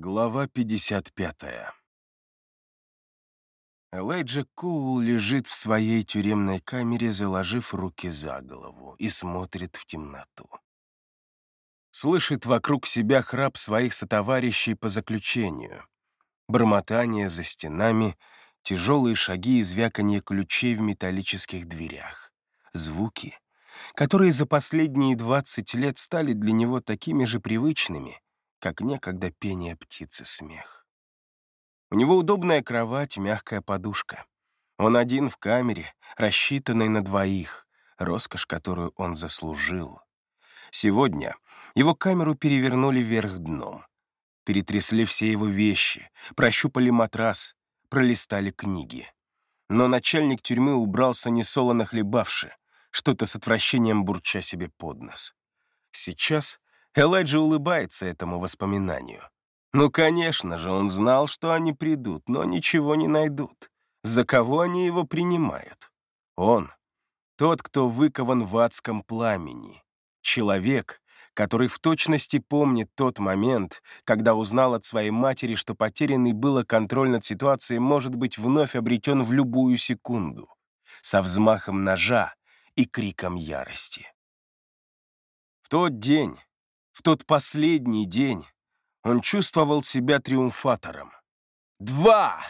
Глава 55. Элайджа Коул лежит в своей тюремной камере, заложив руки за голову, и смотрит в темноту. Слышит вокруг себя храп своих сотоварищей по заключению, бормотание за стенами, тяжелые шаги и звяканье ключей в металлических дверях, звуки, которые за последние 20 лет стали для него такими же привычными — как некогда пение птицы смех. У него удобная кровать, мягкая подушка. Он один в камере, рассчитанной на двоих, роскошь, которую он заслужил. Сегодня его камеру перевернули вверх дном. Перетрясли все его вещи, прощупали матрас, пролистали книги. Но начальник тюрьмы убрался несолоно хлебавши, что-то с отвращением бурча себе под нос. Сейчас Элайджа улыбается этому воспоминанию. Ну, конечно же, он знал, что они придут, но ничего не найдут. За кого они его принимают? Он — тот, кто выкован в адском пламени. Человек, который в точности помнит тот момент, когда узнал от своей матери, что потерянный было контроль над ситуацией может быть вновь обретен в любую секунду, со взмахом ножа и криком ярости. В тот день в тот последний день он чувствовал себя триумфатором. Два!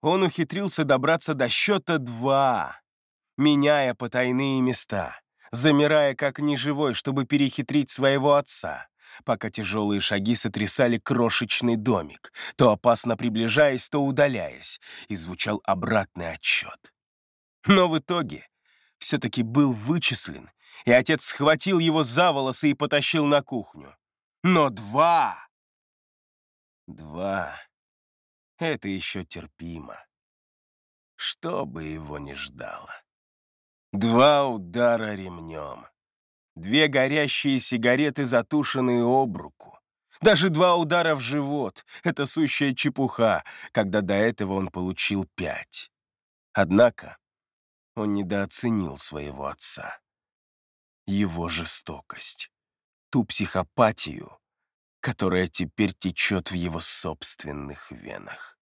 Он ухитрился добраться до счета два, меняя потайные места, замирая как неживой, чтобы перехитрить своего отца, пока тяжелые шаги сотрясали крошечный домик, то опасно приближаясь, то удаляясь, и звучал обратный отчет. Но в итоге все-таки был вычислен и отец схватил его за волосы и потащил на кухню. Но два! Два. Это еще терпимо. Что бы его ни ждало. Два удара ремнем. Две горящие сигареты, затушенные об руку. Даже два удара в живот — это сущая чепуха, когда до этого он получил пять. Однако он недооценил своего отца его жестокость, ту психопатию, которая теперь течет в его собственных венах.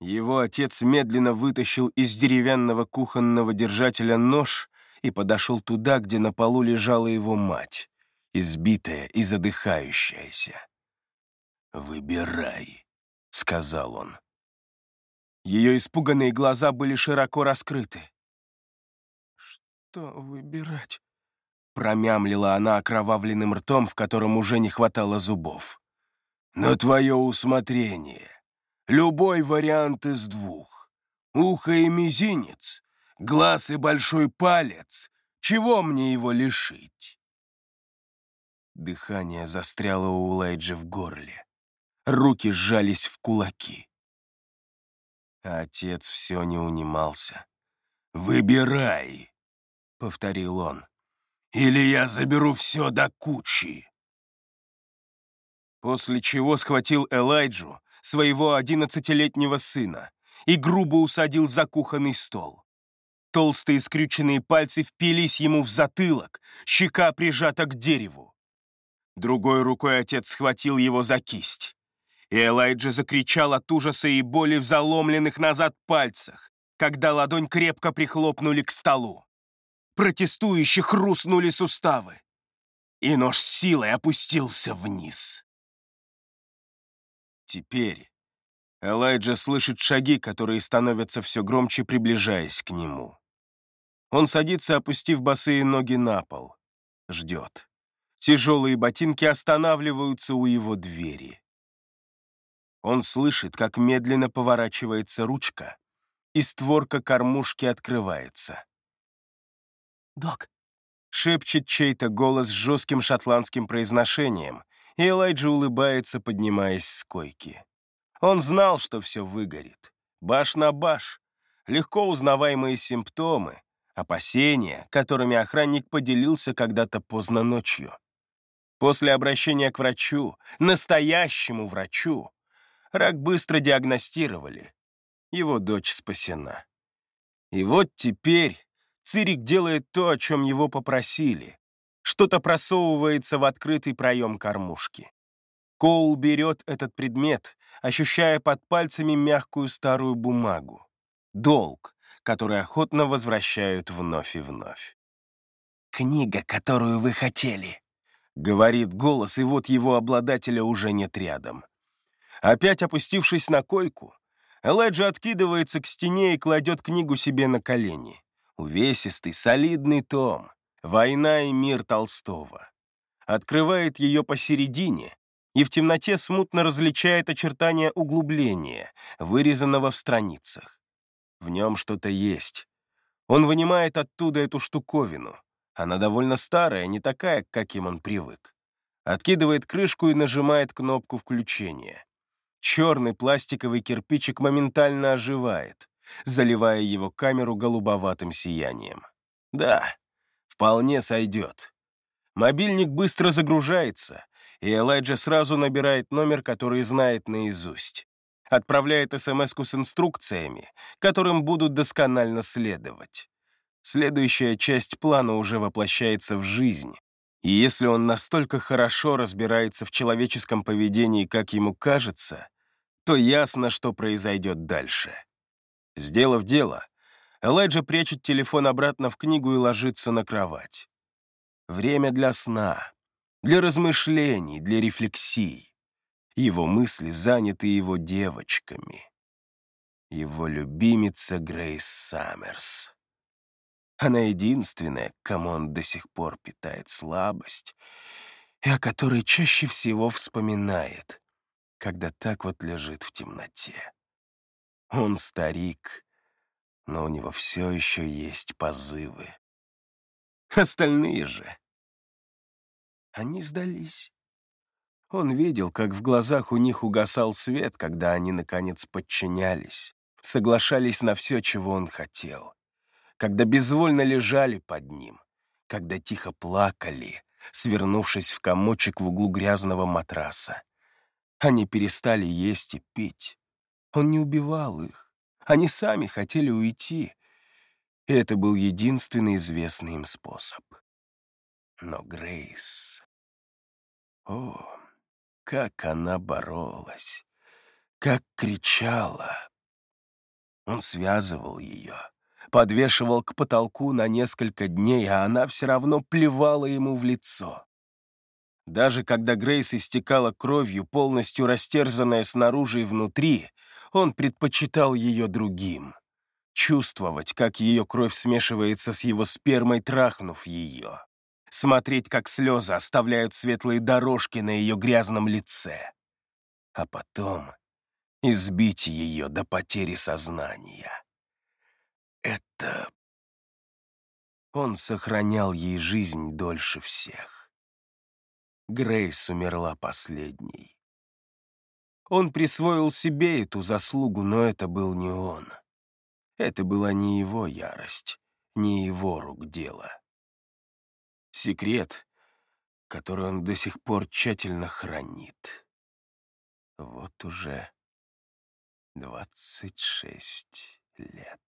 Его отец медленно вытащил из деревянного кухонного держателя нож и подошел туда, где на полу лежала его мать, избитая и задыхающаяся. «Выбирай», — сказал он. Ее испуганные глаза были широко раскрыты что выбирать?» Промямлила она окровавленным ртом, в котором уже не хватало зубов. «На твое усмотрение. Любой вариант из двух. Ухо и мизинец, глаз и большой палец. Чего мне его лишить?» Дыхание застряло у Лайджи в горле. Руки сжались в кулаки. А отец все не унимался. «Выбирай!» — повторил он. «Или я заберу все до кучи!» После чего схватил Элайджу, своего одиннадцатилетнего сына, и грубо усадил за кухонный стол. Толстые скрюченные пальцы впились ему в затылок, щека прижата к дереву. Другой рукой отец схватил его за кисть. И Элайджа закричал от ужаса и боли в заломленных назад пальцах, когда ладонь крепко прихлопнули к столу протестующих хрустнули суставы, и нож силой опустился вниз. Теперь Элайджа слышит шаги, которые становятся все громче, приближаясь к нему. Он садится, опустив босые ноги на пол. Ждет. Тяжелые ботинки останавливаются у его двери. Он слышит, как медленно поворачивается ручка, и створка кормушки открывается. «Док!» — шепчет чей-то голос с жестким шотландским произношением, и Элайджа улыбается, поднимаясь с койки. Он знал, что все выгорит. Баш на баш. Легко узнаваемые симптомы, опасения, которыми охранник поделился когда-то поздно ночью. После обращения к врачу, настоящему врачу, рак быстро диагностировали. Его дочь спасена. И вот теперь Цирик делает то, о чем его попросили. Что-то просовывается в открытый проем кормушки. Коул берет этот предмет, ощущая под пальцами мягкую старую бумагу. Долг, который охотно возвращают вновь и вновь. «Книга, которую вы хотели», — говорит голос, и вот его обладателя уже нет рядом. Опять опустившись на койку, Элайджа откидывается к стене и кладет книгу себе на колени. Увесистый, солидный том «Война и мир Толстого». Открывает ее посередине и в темноте смутно различает очертания углубления, вырезанного в страницах. В нем что-то есть. Он вынимает оттуда эту штуковину. Она довольно старая, не такая, к каким он привык. Откидывает крышку и нажимает кнопку включения. Черный пластиковый кирпичик моментально оживает заливая его камеру голубоватым сиянием. Да, вполне сойдет. Мобильник быстро загружается, и Элайджа сразу набирает номер, который знает наизусть. Отправляет смс с инструкциями, которым будут досконально следовать. Следующая часть плана уже воплощается в жизнь, и если он настолько хорошо разбирается в человеческом поведении, как ему кажется, то ясно, что произойдет дальше. Сделав дело, Элайджа прячет телефон обратно в книгу и ложится на кровать. Время для сна, для размышлений, для рефлексий. Его мысли заняты его девочками. Его любимица Грейс Саммерс. Она единственная, к кому он до сих пор питает слабость, и о которой чаще всего вспоминает, когда так вот лежит в темноте. Он старик, но у него все еще есть позывы. Остальные же. Они сдались. Он видел, как в глазах у них угасал свет, когда они, наконец, подчинялись, соглашались на все, чего он хотел, когда безвольно лежали под ним, когда тихо плакали, свернувшись в комочек в углу грязного матраса. Они перестали есть и пить. Он не убивал их. Они сами хотели уйти. И это был единственный известный им способ. Но Грейс... О, как она боролась, как кричала. Он связывал ее, подвешивал к потолку на несколько дней, а она все равно плевала ему в лицо. Даже когда Грейс истекала кровью, полностью растерзанная снаружи и внутри, он предпочитал ее другим. Чувствовать, как ее кровь смешивается с его спермой, трахнув ее. Смотреть, как слезы оставляют светлые дорожки на ее грязном лице. А потом избить ее до потери сознания. Это... Он сохранял ей жизнь дольше всех. Грейс умерла последней. Он присвоил себе эту заслугу, но это был не он. Это была не его ярость, не его рук дело. Секрет, который он до сих пор тщательно хранит. Вот уже двадцать шесть лет.